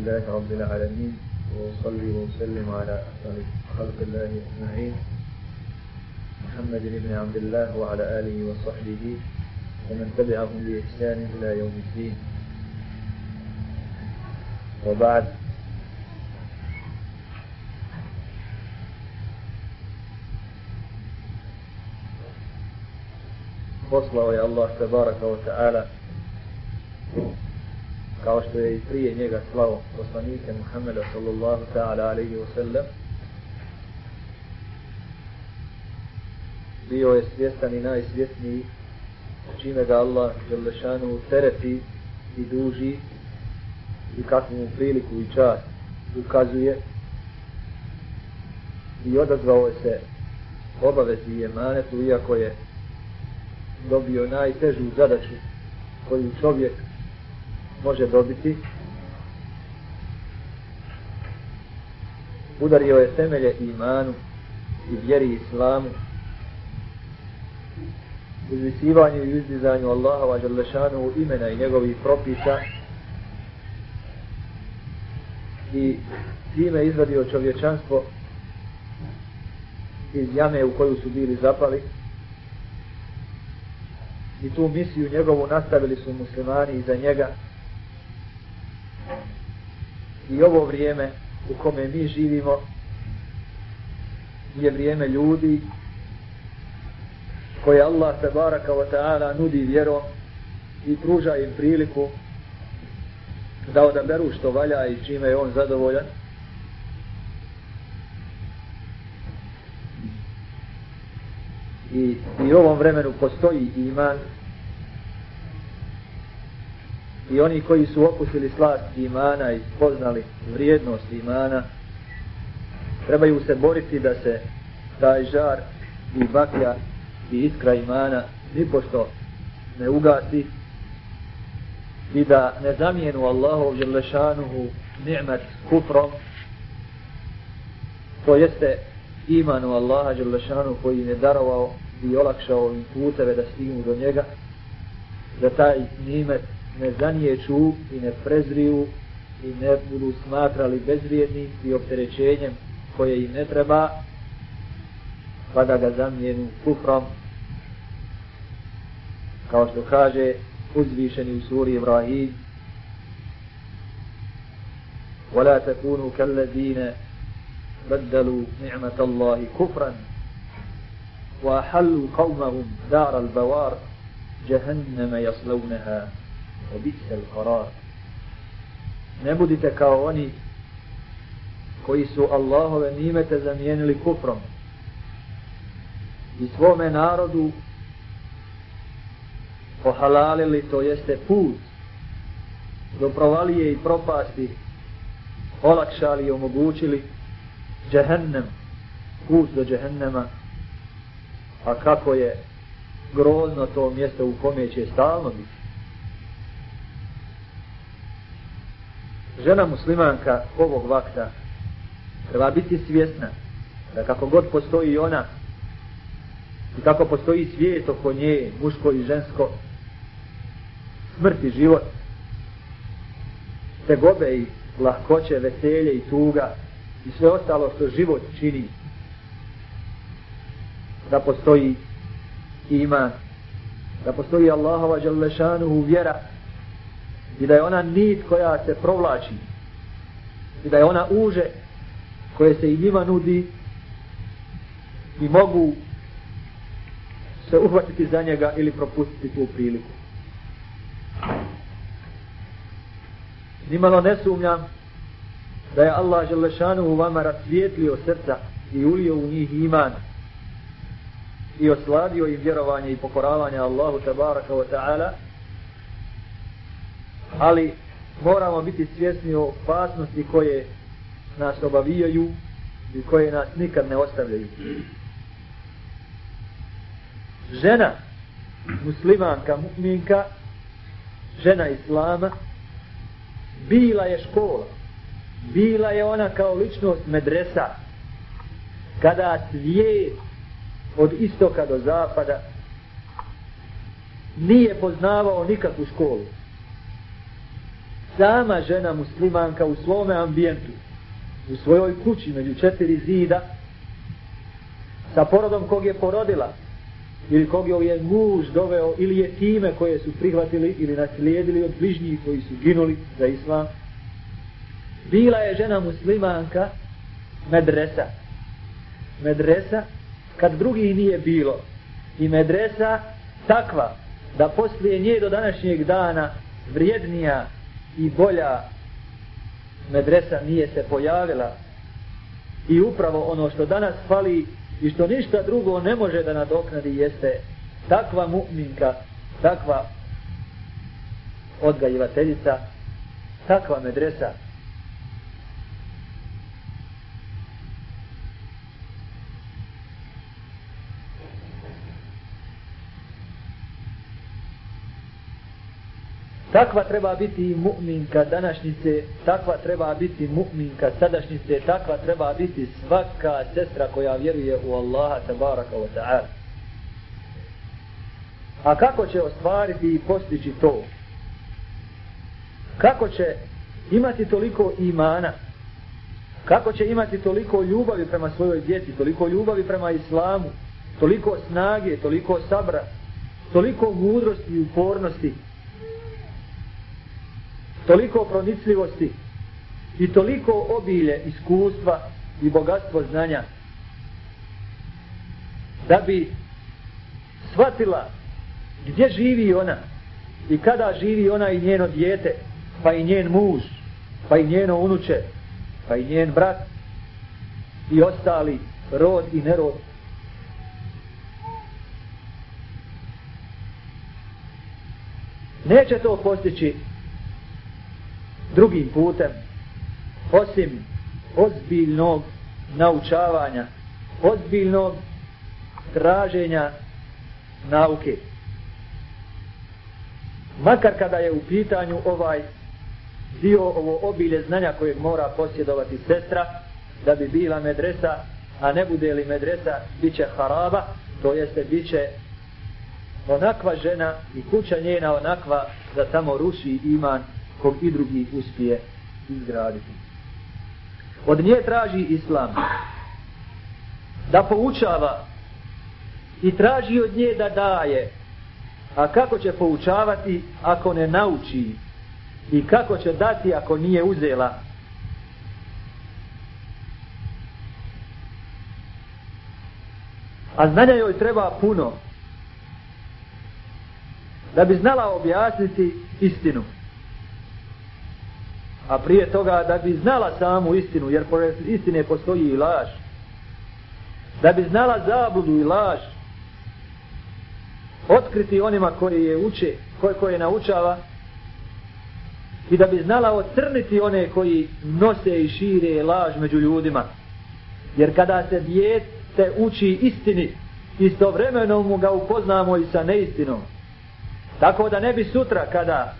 لله رب العالمين وأصلي وأسلم على أفضل خلق الله أجمعين. محمد بن عبد الله وعلى آله وصحبه ومن تبعهم بإحسان إلى يوم الدين. وبعد. je Allah tabaraka wa ta'ala kao što je i prije njega slao poslanike Muhammeda sallallahu ta'ala alaihi wa sallam bio je svjestan i najsvjesniji čime ga Allah Đelešanu tereti i duži i kakvu mu priliku i čast ukazuje i odazvao je se obavezi i emanetu iako je dobio najtežu zadaću koju čovjek može dobiti. Udario je temelje imanu i vjeri islamu, uzvisivanju i uzdizanju Allaha wa Đalešanu imena i njegovih propisa. I time izvadio čovječanstvo iz jame u koju su bili zapali. I tu misiju njegovu nastavili su muslimani iza njega i ovo vrijeme u kome mi živimo je vrijeme ljudi koje Allah tebaraka wa ta'ala nudi vjerom i pruža im priliku da odaberu što valja i čime je on zadovoljan. I, i u ovom vremenu postoji iman i oni koji su okusili slast imana i spoznali vrijednost imana trebaju se boriti da se taj žar i baklja i iskra imana nipošto ne ugasi i da ne zamijenu Allahu želešanuhu ni'mat kufrom to jeste imanu Allaha Đelešanu koji im je darovao i olakšao im puteve da stignu do njega da taj nimet ne zanijeću i ne prezriju i ne budu smatrali bezvrijednim i opterećenjem koje im ne treba pa da ga zamijenu kufrom kao što kaže uzvišeni u suri Ibrahim ولا تكونوا كالذين بدلوا نعمة الله كفرا وأحلوا قومهم دار البوار جهنم يصلونها وبئس القرار ne budite kao oni koji su Allahove nimete zamijenili kufrom i svome narodu pohalalili to jeste put do provalije i propasti olakšali i omogućili džehennem, put do džehennema, a kako je grozno to mjesto u kome će stalno biti. Žena muslimanka ovog vakta treba biti svjesna da kako god postoji ona i kako postoji svijet oko nje, muško i žensko, smrt i život, tegobe i lahkoće, veselje i tuga, i sve ostalo što život čini da postoji iman da postoji Allahova u vjera i da je ona nit koja se provlači i da je ona uže koje se i njima nudi i mogu se uhvatiti za njega ili propustiti tu priliku. Nimalo ne sumnjam da je Allah Želešanu u vama rasvijetlio srca i ulio u njih iman i osladio im vjerovanje i pokoravanje Allahu tabaraka wa ta'ala ali moramo biti svjesni o opasnosti koje nas obavijaju i koje nas nikad ne ostavljaju. Žena muslimanka, mu'minka žena islama bila je škola bila je ona kao ličnost medresa kada svijet od istoka do zapada nije poznavao nikakvu školu sama žena muslimanka u svome ambijentu, u svojoj kući među četiri zida, sa porodom kog je porodila, ili kog je muž doveo, ili je time koje su prihvatili ili naslijedili od bližnjih koji su ginuli za islam, bila je žena muslimanka medresa. Medresa kad drugih nije bilo. I medresa takva da poslije nje do današnjeg dana vrijednija i bolja medresa nije se pojavila. I upravo ono što danas fali i što ništa drugo ne može da nadoknadi jeste takva mu'minka, takva odgajivateljica, takva medresa Takva treba biti i mu'minka današnjice, takva treba biti mu'minka sadašnjice, takva treba biti svaka sestra koja vjeruje u Allaha tabaraka wa ta'ala. A kako će ostvariti i postići to? Kako će imati toliko imana? Kako će imati toliko ljubavi prema svojoj djeci, toliko ljubavi prema islamu, toliko snage, toliko sabra, toliko mudrosti i upornosti, toliko pronicljivosti i toliko obilje iskustva i bogatstvo znanja da bi shvatila gdje živi ona i kada živi ona i njeno dijete pa i njen muž pa i njeno unuče pa i njen brat i ostali rod i nerod. Neće to postići drugim putem osim ozbiljnog naučavanja ozbiljnog traženja nauke. Makar kada je u pitanju ovaj dio ovo obilje znanja kojeg mora posjedovati sestra da bi bila medresa a ne bude li medresa bit će haraba to jeste bit će onakva žena i kuća njena onakva da samo ruši iman kog i drugi uspije izgraditi. Od nje traži islam da poučava i traži od nje da daje. A kako će poučavati ako ne nauči? I kako će dati ako nije uzela? A znanja joj treba puno da bi znala objasniti istinu a prije toga da bi znala samu istinu, jer pored istine postoji i laž. Da bi znala zabludu i laž, otkriti onima koji je uče, koje, koje naučava, i da bi znala ocrniti one koji nose i šire laž među ljudima. Jer kada se dijete uči istini, istovremeno mu ga upoznamo i sa neistinom. Tako da ne bi sutra kada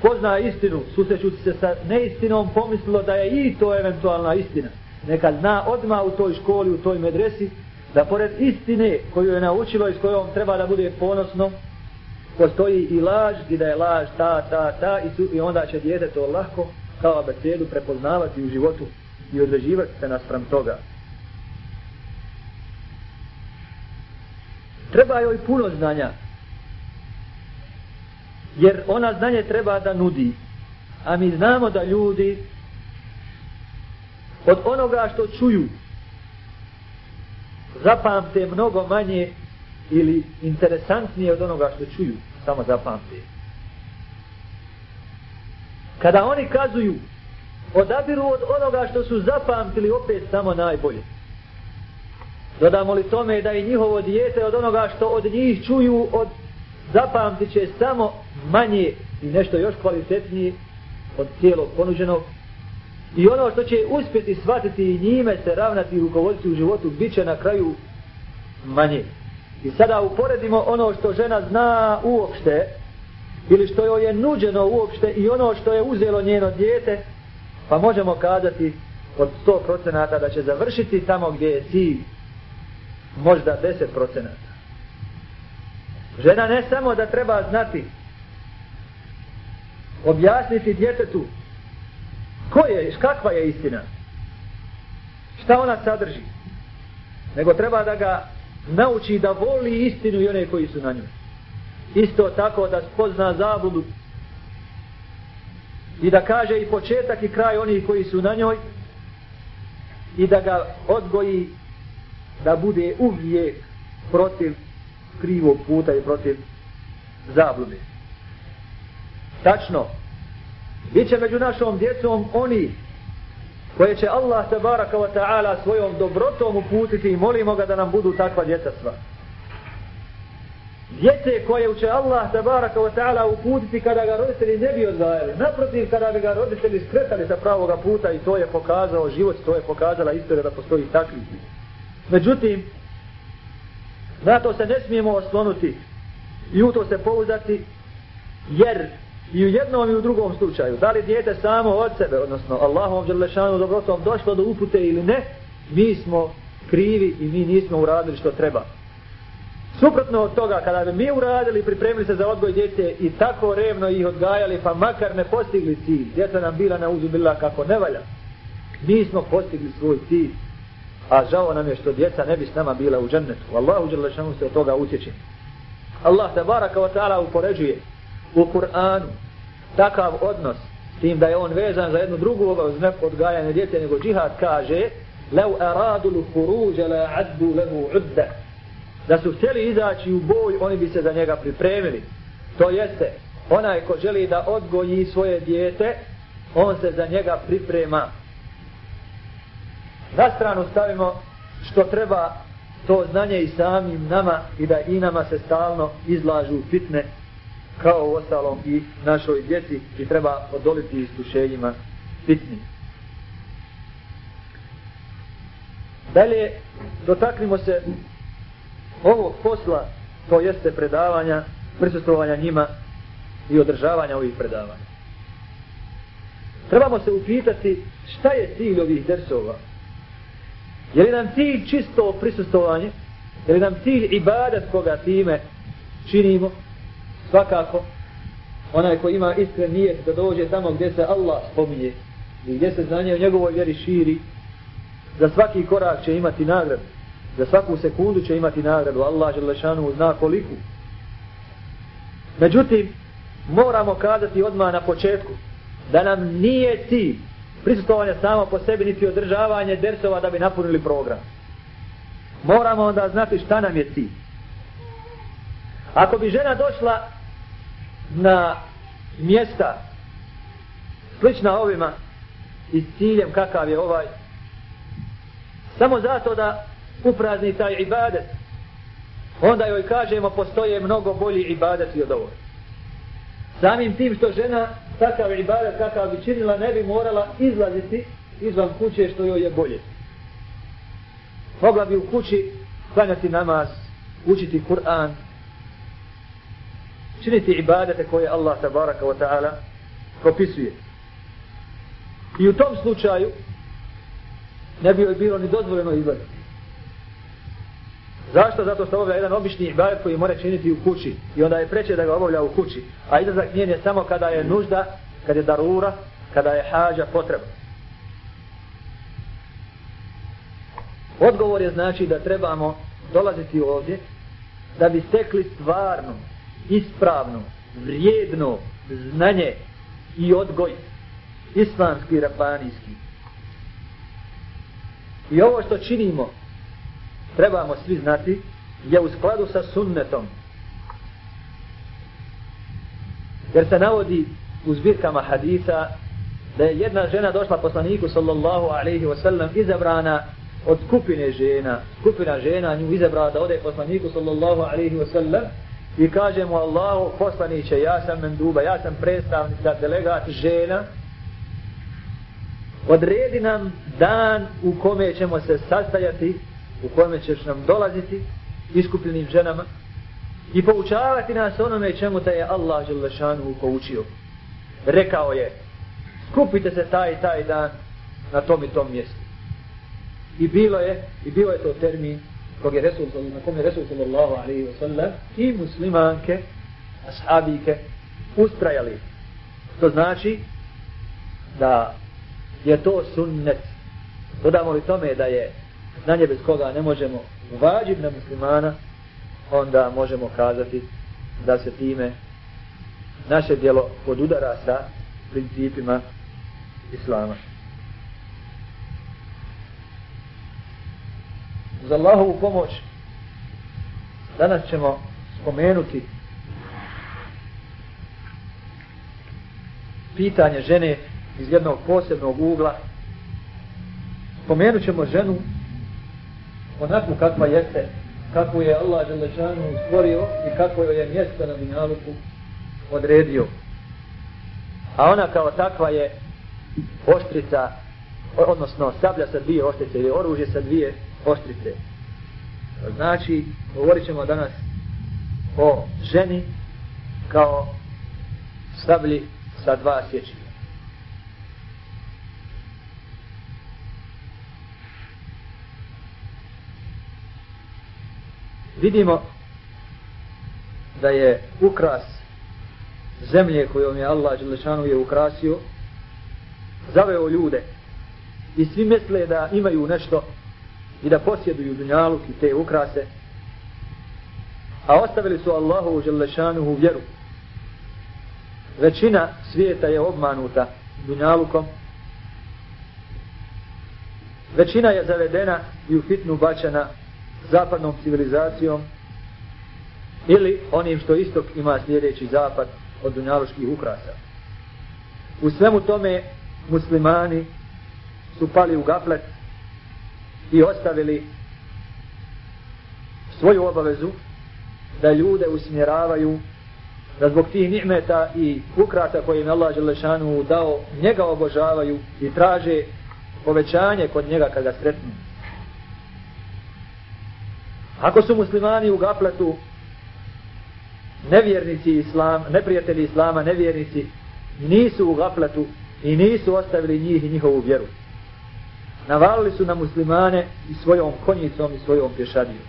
spozna istinu, susrećući se sa neistinom, pomislilo da je i to eventualna istina. Neka zna odma u toj školi, u toj medresi, da pored istine koju je naučilo i s kojom treba da bude ponosno, postoji i laž, i da je laž ta, ta, ta, i, su, i onda će djede to lako kao abecedu prepoznavati u životu i određivati se naspram toga. Treba joj puno znanja, jer ona znanje treba da nudi. A mi znamo da ljudi od onoga što čuju zapamte mnogo manje ili interesantnije od onoga što čuju, samo zapamte. Kada oni kazuju, odabiru od onoga što su zapamtili opet samo najbolje. Dodamo li tome da i njihovo dijete od onoga što od njih čuju od zapamtit će samo manje i nešto još kvalitetnije od cijelog ponuđenog i ono što će uspjeti shvatiti i njime se ravnati i rukovoditi u životu bit će na kraju manje. I sada uporedimo ono što žena zna uopšte ili što joj je nuđeno uopšte i ono što je uzelo njeno dijete pa možemo kazati od 100% da će završiti tamo gdje je cilj možda 10%. Žena ne samo da treba znati objasniti djetetu ko je, kakva je istina. Šta ona sadrži. Nego treba da ga nauči da voli istinu i one koji su na njoj. Isto tako da spozna zabludu i da kaže i početak i kraj onih koji su na njoj i da ga odgoji da bude uvijek protiv krivog puta i protiv zablude. Tačno, bit će među našom djecom oni koje će Allah tabaraka wa ta'ala svojom dobrotom uputiti i molimo ga da nam budu takva djeca sva. Djece koje će Allah tabaraka wa ta'ala uputiti kada ga roditelji ne bi odgajali. Naprotiv, kada bi ga roditelji skretali sa pravoga puta i to je pokazao život, to je pokazala istorija da postoji takvi. Međutim, na to se ne smijemo oslonuti i u to se pouzati, jer i u jednom i u drugom slučaju, da li dijete samo od sebe, odnosno Allahom Đerlešanu dobrotom došlo do upute ili ne, mi smo krivi i mi nismo uradili što treba. Suprotno od toga, kada bi mi uradili, pripremili se za odgoj djece i tako revno ih odgajali, pa makar ne postigli cilj, djeca nam bila na uzubila kako ne valja, mi smo postigli svoj cilj A žao nam je što djeca ne bi s nama bila u džennetu. Allahu Đelešanu se od toga utječe. Allah te baraka wa ta'ala upoređuje u Kur'anu takav odnos tim da je on vezan za jednu drugu obavezu ne odgajanje djece nego džihad kaže لو أرادوا الخروج لا عدوا له عدة da su htjeli izaći u boj oni bi se za njega pripremili to jeste onaj ko želi da odgoji svoje dijete on se za njega priprema na stranu stavimo što treba to znanje i samim nama i da i nama se stalno izlažu fitne kao u ostalom i našoj djeci i treba odoliti iskušenjima fitni. Dalje, dotaknimo se ovog posla, to jeste predavanja, prisustovanja njima i održavanja ovih predavanja. Trebamo se upitati šta je cilj ovih dersova. Je li nam cilj čisto prisustovanje? Je li nam cilj ibadat koga time činimo? svakako onaj ko ima iskren nijet da dođe tamo gdje se Allah spominje i gdje se znanje u njegovoj vjeri širi za svaki korak će imati nagradu za svaku sekundu će imati nagradu Allah Želešanu zna koliku međutim moramo kazati odmah na početku da nam nije cilj prisutovanja samo po sebi niti održavanje dersova da bi napunili program. Moramo onda znati šta nam je cilj. Ako bi žena došla na mjesta slična ovima i s ciljem kakav je ovaj samo zato da uprazni taj ibadet onda joj kažemo postoje mnogo bolji ibadeti od ovog samim tim što žena takav ibadet kakav bi činila ne bi morala izlaziti izvan kuće što joj je bolje mogla bi u kući klanjati namaz učiti Kur'an činiti ibadete koje Allah tabaraka wa ta'ala propisuje. I u tom slučaju ne bi joj bilo ni dozvoljeno izlaziti. Zašto? Zato što obavlja jedan obični ibadet koji mora činiti u kući. I onda je preče da ga obavlja u kući. A izlazak njen je samo kada je nužda, kada je darura, kada je hađa potreba. Odgovor je znači da trebamo dolaziti ovdje da bi stekli stvarno ispravno, vrijedno znanje i odgoj islamski i rabanijski. I ovo što činimo, trebamo svi znati, je u skladu sa sunnetom. Jer se navodi u zbirkama hadisa da je jedna žena došla poslaniku sallallahu alaihi wa sallam izabrana od skupine žena, skupina žena nju izabrala da ode poslaniku sallallahu alaihi wa sallam i kažemo Allahu poslaniće, ja sam menduba, ja sam predstavnica, delegat žena, odredi nam dan u kome ćemo se sastajati, u kome ćeš nam dolaziti, iskupljenim ženama, i poučavati nas onome čemu te je Allah Želešanu poučio. Rekao je, skupite se taj i taj dan na tom i tom mjestu. I bilo je, i bilo je to termin kog je Resul, na kom je Resul sallallahu alaihi wa sallam i muslimanke, ashabike, ustrajali. To znači da je to sunnet. Dodamo li tome da je znanje bez koga ne možemo uvađiti na muslimana, onda možemo kazati da se time naše djelo podudara sa principima Islama. Za Allahovu pomoć danas ćemo spomenuti pitanje žene iz jednog posebnog ugla. Spomenut ćemo ženu onakvu kakva jeste, kakvu je Allah Želešanu stvorio i kako je mjesto na Dunjaluku odredio. A ona kao takva je oštrica, odnosno sablja sa dvije oštrice ili oružje sa dvije oštrice. Znači, govorit ćemo danas o ženi kao sablji sa dva sjeća. Vidimo da je ukras zemlje kojom je Allah Đelešanu je ukrasio zaveo ljude. I svi misle da imaju nešto i da posjeduju dunjaluk i te ukrase. A ostavili su Allahu Đelešanu u vjeru. Većina svijeta je obmanuta dunjalukom. Većina je zavedena i u fitnu bačena zapadnom civilizacijom ili onim što istok ima sljedeći zapad od dunjaluških ukrasa. U svemu tome muslimani su pali u gaflet i ostavili svoju obavezu da ljude usmjeravaju da zbog tih ni'meta i ukrata koje im Allah Želešanu dao, njega obožavaju i traže povećanje kod njega kada sretnu. Ako su muslimani u gafletu nevjernici islam, neprijatelji islama, nevjernici, nisu u gafletu i nisu ostavili njih i njihovu vjeru. Navalili su na muslimane i svojom konjicom i svojom pješadijom.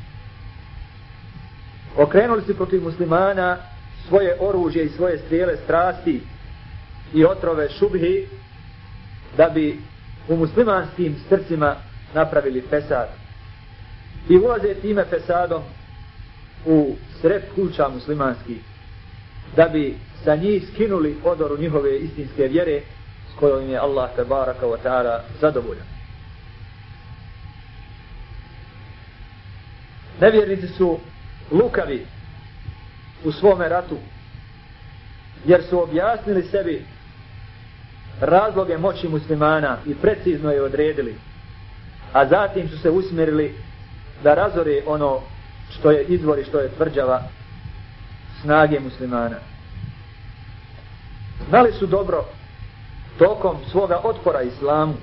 Okrenuli su protiv muslimana svoje oružje i svoje strijele strasti i otrove šubhi da bi u muslimanskim srcima napravili pesad. I ulaze time pesadom u sred kuća muslimanskih da bi sa njih skinuli odoru njihove istinske vjere s kojom je Allah tabaraka wa ta'ala zadovoljan. Nevjernici su lukavi u svome ratu jer su objasnili sebi razloge moći muslimana i precizno je odredili a zatim su se usmjerili da razore ono što je izvor i što je tvrđava snage muslimana. Znali su dobro tokom svoga otpora islamu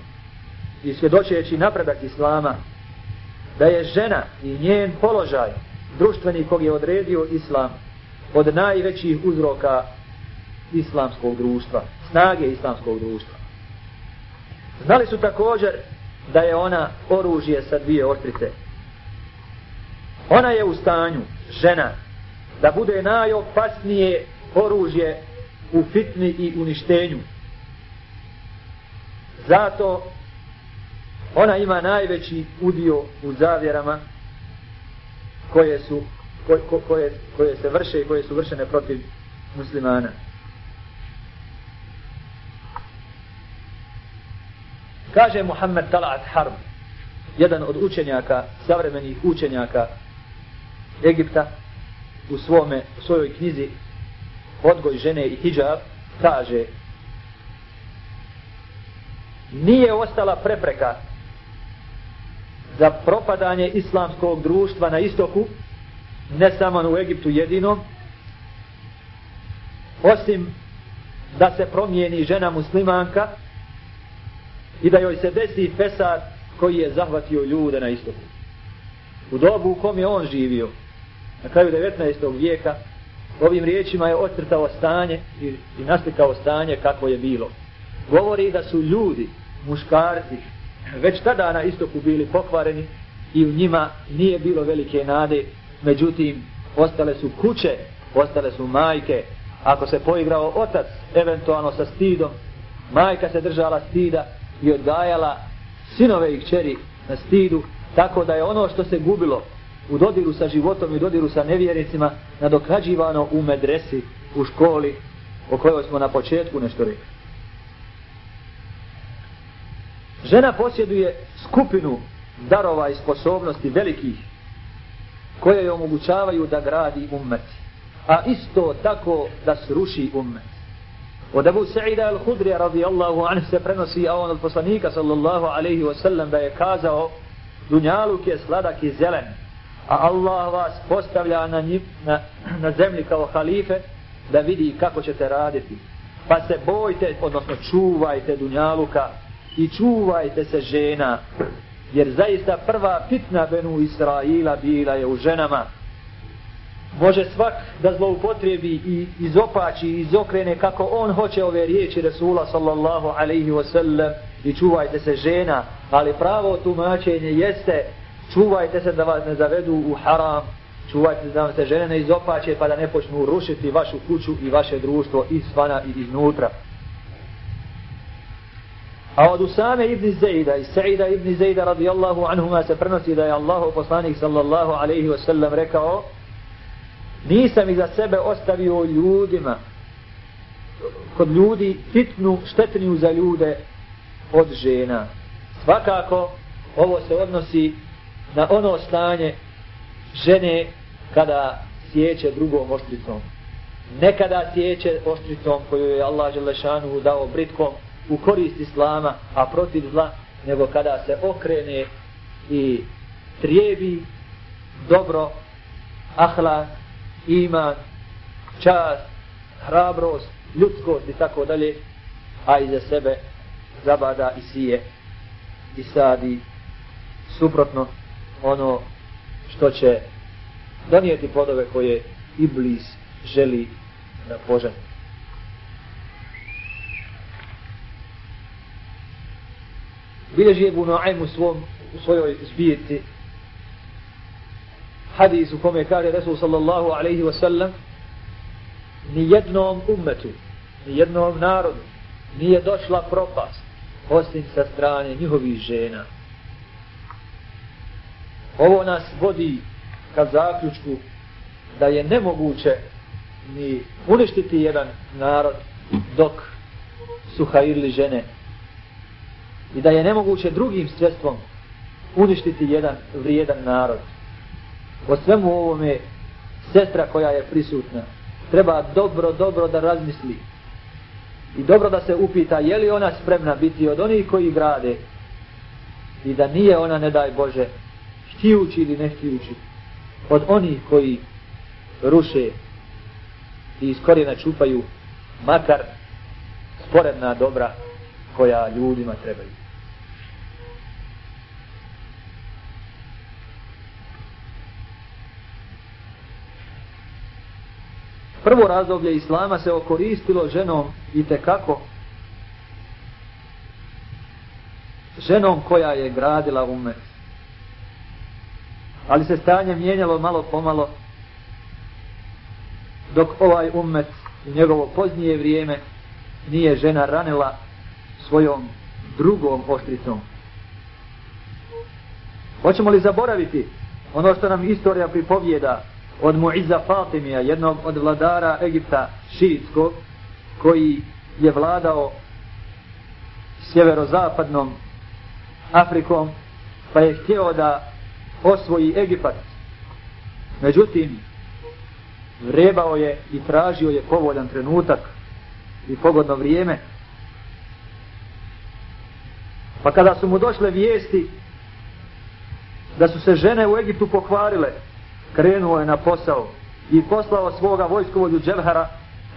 i svjedočeći napredak islama da je žena i njen položaj društveni kog je odredio islam od najvećih uzroka islamskog društva, snage islamskog društva. Znali su također da je ona oružje sa dvije ostrice, Ona je u stanju, žena, da bude najopasnije oružje u fitni i uništenju. Zato ona ima najveći udio u zavjerama koje su koje, koje, koje se vrše i koje su vršene protiv muslimana. Kaže Muhammed Talat Harb, jedan od učenjaka, savremenih učenjaka Egipta u svome u svojoj knjizi Odgoj žene i hijab kaže nije ostala prepreka za propadanje islamskog društva na istoku ne samo u Egiptu jedinom osim da se promijeni žena muslimanka i da joj se desi fesad koji je zahvatio ljude na istoku. U dobu u kom je on živio, na kraju 19. vijeka ovim riječima je ocrtao stanje i, i naslikao stanje kako je bilo. Govori da su ljudi, muškarci, već tada na istoku bili pokvareni i u njima nije bilo velike nade, međutim, ostale su kuće, ostale su majke, ako se poigrao otac eventualno sa stidom, majka se držala stida i odgajala sinove i kćeri na stidu, tako da je ono što se gubilo u dodiru sa životom i u dodiru sa nevjericima nadokrađivano u medresi, u školi o kojoj smo na početku nešto rekli. Žena posjeduje skupinu darova i sposobnosti velikih koje joj omogućavaju da gradi ummet. A isto tako da sruši ummet. Od Abu Sa'ida al-Hudrija radijallahu anhu se prenosi a on od poslanika sallallahu alaihi wa sallam da je kazao Dunjaluk je sladak i zelen, a Allah vas postavlja na, njim, na, na zemlji kao halife da vidi kako ćete raditi. Pa se bojte, odnosno čuvajte Dunjaluka i čuvajte se žena, jer zaista prva fitna Benu Israila bila je u ženama. Može svak da zloupotrebi i izopači i izokrene kako on hoće ove riječi Resula sallallahu alaihi wasallam i čuvajte se žena, ali pravo tumačenje jeste čuvajte se da vas ne zavedu u haram, čuvajte se da vam se žene ne izopače pa da ne počnu rušiti vašu kuću i vaše društvo iz svana i iznutra. A od Usame ibn Zejda i Sa'ida ibn Zejda radijallahu anhuma se prenosi da je Allahu poslanik sallallahu alaihi wasallam rekao nisam iza sebe ostavio ljudima kod ljudi fitnu štetniju za ljude od žena. Svakako ovo se odnosi na ono stanje žene kada sjeće drugom oštricom. Nekada sjeće oštricom koju je Allah Želešanu dao britkom u korist Islama, a protiv zla, nego kada se okrene i trijebi dobro, ahla, iman, čast, hrabrost, ljudskost i tako dalje, a iza sebe zabada i sije i sadi suprotno ono što će donijeti plodove koje Iblis želi da poženi. Bileži Ebu Bunoajm u, svom, u svojoj zbijeti hadis u kome kaže Resul sallallahu alaihi wa sallam ni jednom ummetu, narodu nije došla propast osim sa strane njihovih žena. Ovo nas vodi ka zaključku da je nemoguće ni uništiti jedan narod dok su hajirli žene i da je nemoguće drugim sredstvom uništiti jedan vrijedan narod. O svemu ovome sestra koja je prisutna treba dobro, dobro da razmisli i dobro da se upita je li ona spremna biti od onih koji grade i da nije ona, ne daj Bože, htijući ili ne htijući, od onih koji ruše i iz korijena čupaju makar sporedna dobra koja ljudima trebaju. Prvo razdoblje Islama se okoristilo ženom i te kako ženom koja je gradila umet. Ali se stanje mijenjalo malo pomalo dok ovaj ummet u njegovo poznije vrijeme nije žena ranila svojom drugom oštricom. Hoćemo li zaboraviti ono što nam istorija pripovijeda od Muiza Fatimija, jednog od vladara Egipta šiitskog, koji je vladao sjeverozapadnom Afrikom, pa je htio da osvoji Egipat. Međutim, vrebao je i tražio je povoljan trenutak i pogodno vrijeme. Pa kada su mu došle vijesti da su se žene u Egiptu pokvarile, krenuo je na posao i poslao svoga vojskovođu Dževhara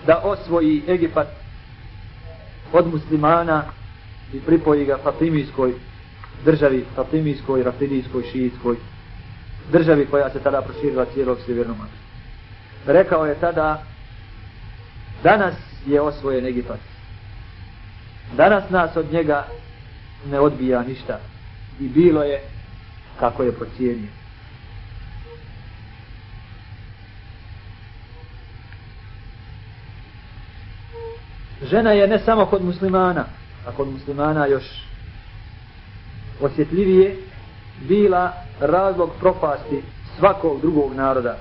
da osvoji Egipat od muslimana i pripoji ga Fatimijskoj državi, Fatimijskoj, Rafidijskoj, Šijijskoj, državi koja se tada proširila cijelog sjevernog Rekao je tada danas je osvojen Egipat. Danas nas od njega ne odbija ništa. I bilo je kako je procijenio. žena je ne samo kod muslimana, a kod muslimana još osjetljivije, bila razlog propasti svakog drugog naroda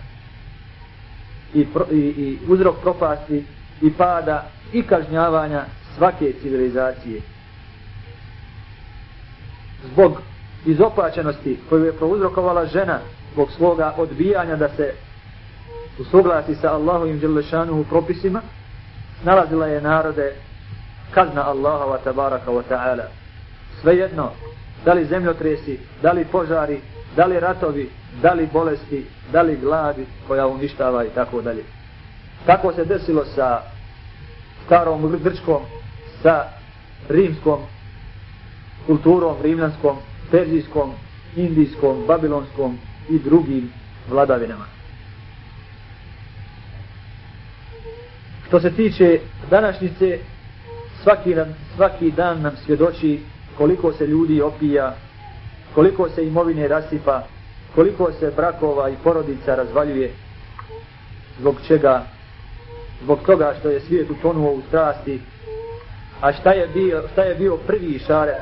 i, pro, i, i uzrok propasti i pada i kažnjavanja svake civilizacije. Zbog izopačenosti koju je prouzrokovala žena zbog svoga odbijanja da se usuglasi sa Allahovim dželešanuhu propisima, nalazila je narode kazna Allaha tabaraka wa ta'ala. Svejedno, da li zemljotresi, da li požari, da li ratovi, da li bolesti, da li gladi koja uništava i tako dalje. Tako se desilo sa starom grčkom, sa rimskom kulturom, rimljanskom, perzijskom, indijskom, babilonskom i drugim vladavinama. Što se tiče današnjice, svaki, nam, svaki dan nam svjedoči koliko se ljudi opija, koliko se imovine rasipa, koliko se brakova i porodica razvaljuje, zbog čega, zbog toga što je svijet utonuo u strasti, a šta je bio, šta je bio prvi šare?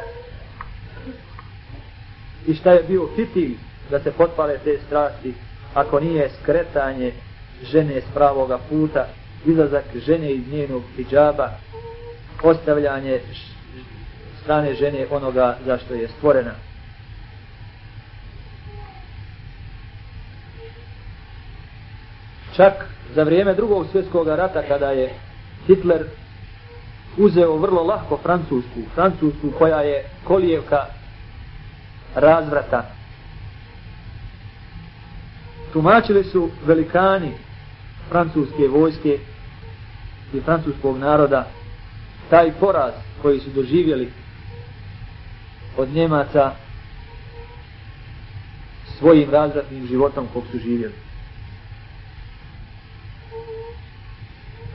I šta je bio fitilj da se potpale te strasti, ako nije skretanje žene s pravoga puta, izlazak žene iz njenog hijjaba, ostavljanje strane žene onoga za što je stvorena. Čak za vrijeme drugog svjetskog rata kada je Hitler uzeo vrlo lahko Francusku, Francusku koja je kolijevka razvrata. Tumačili su velikani francuske vojske i francuskog naroda taj poraz koji su doživjeli od Njemaca svojim razvratnim životom kog su živjeli.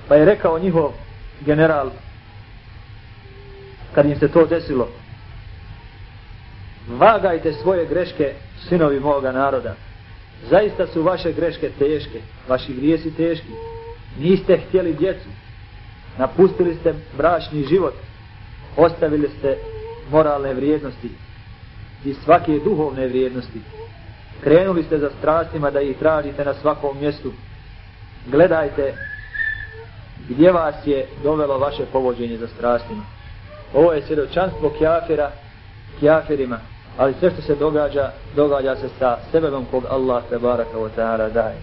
Pa je rekao njihov general kad im se to desilo vagajte svoje greške sinovi moga naroda. Zaista su vaše greške teške vaši grijesi teški. Niste htjeli djecu. Napustili ste bračni život. Ostavili ste moralne vrijednosti i svake duhovne vrijednosti. Krenuli ste za strastima da ih tražite na svakom mjestu. Gledajte gdje vas je dovelo vaše povođenje za strastima. Ovo je svjedočanstvo kjafira kjafirima ali sve što se događa događa se sa sebebom kog Allah te baraka wa ta'ala daje.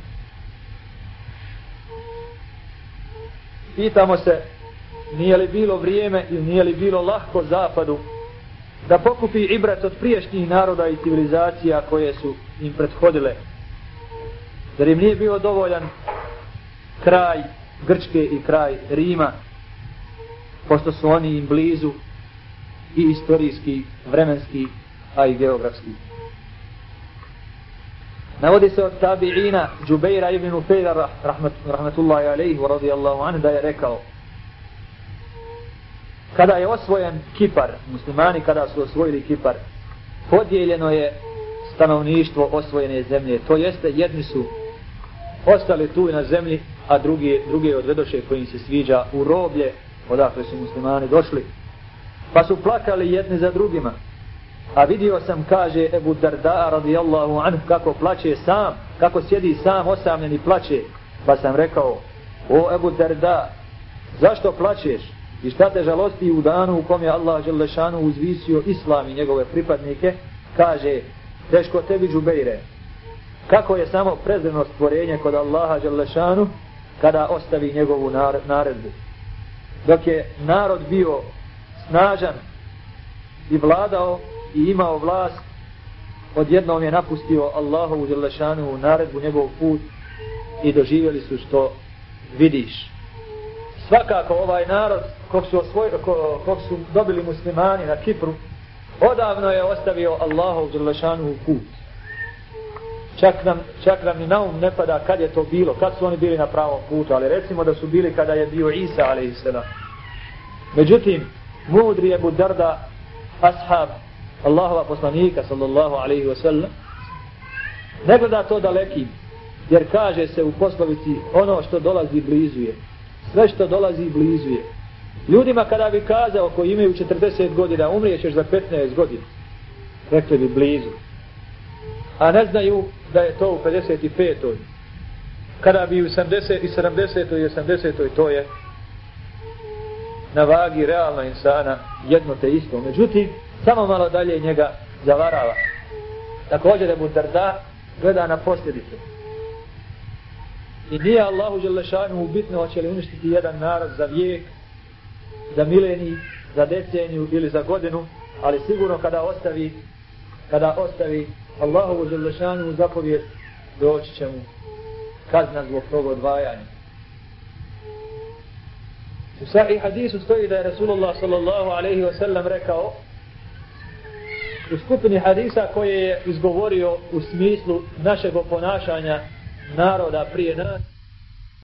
Pitamo se nije li bilo vrijeme ili nije li bilo lahko zapadu da pokupi ibrat od priješnjih naroda i civilizacija koje su im prethodile jer im nije bio dovoljan kraj Grčke i kraj Rima pošto su oni im blizu i istorijski, vremenski, a i geografski. Navodi se od tabi'ina Džubeira ibn Ufejra rahmetullahi rahmatullahi alaihi wa radijallahu anhu da je rekao kada je osvojen Kipar, muslimani kada su osvojili Kipar, podijeljeno je stanovništvo osvojene zemlje. To jeste, jedni su ostali tu na zemlji, a drugi, drugi odvedoše kojim se sviđa u roblje, odakle su muslimani došli. Pa su plakali jedni za drugima. A vidio sam, kaže Ebu Darda radijallahu anhu, kako plaće sam, kako sjedi sam osamljen i plaće. Pa sam rekao, o Ebu Darda, zašto plaćeš? I šta te žalosti u danu u kom je Allah Želešanu uzvisio islam i njegove pripadnike? Kaže, teško tebi džubejre. Kako je samo prezreno stvorenje kod Allaha Želešanu kada ostavi njegovu naredbu? Dok je narod bio snažan i vladao i imao vlast, odjednom je napustio Allahovu Želešanu u naredbu njegov put i doživjeli su što vidiš. Svakako ovaj narod kog su, osvoj, ko, kog su dobili muslimani na Kipru, odavno je ostavio Allahov Đerlešanu u put. Čak nam, čak nam ni na um ne pada kad je to bilo, kad su oni bili na pravom putu, ali recimo da su bili kada je bio Isa, ali i Međutim, mudri je Budarda, ashab Allahova poslanika, sallallahu alaihi wa sallam, ne gleda to dalekim, jer kaže se u poslovici ono što dolazi blizu je. Sve što dolazi blizu je. Ljudima kada bi kazao koji imaju 40 godina, umrijećeš za 15 godina, rekli bi blizu. A ne znaju da je to u 55. Kada bi u 70. i 70. i 80. to je na vagi realna insana jedno te isto. Međutim, samo malo dalje njega zavarava. Također da mu drda gleda na posljedice. I nije Allahu Đelešanu bitno hoće li uništiti jedan narod za vijek, za mileni, za deceniju ili za godinu, ali sigurno kada ostavi kada ostavi Allahu Želešanu zapovjed doći će mu kazna zbog tog odvajanja. U sahih hadisu stoji da je Rasulullah sallallahu alaihi wa sallam rekao u skupini hadisa koje je izgovorio u smislu našeg ponašanja naroda prije nas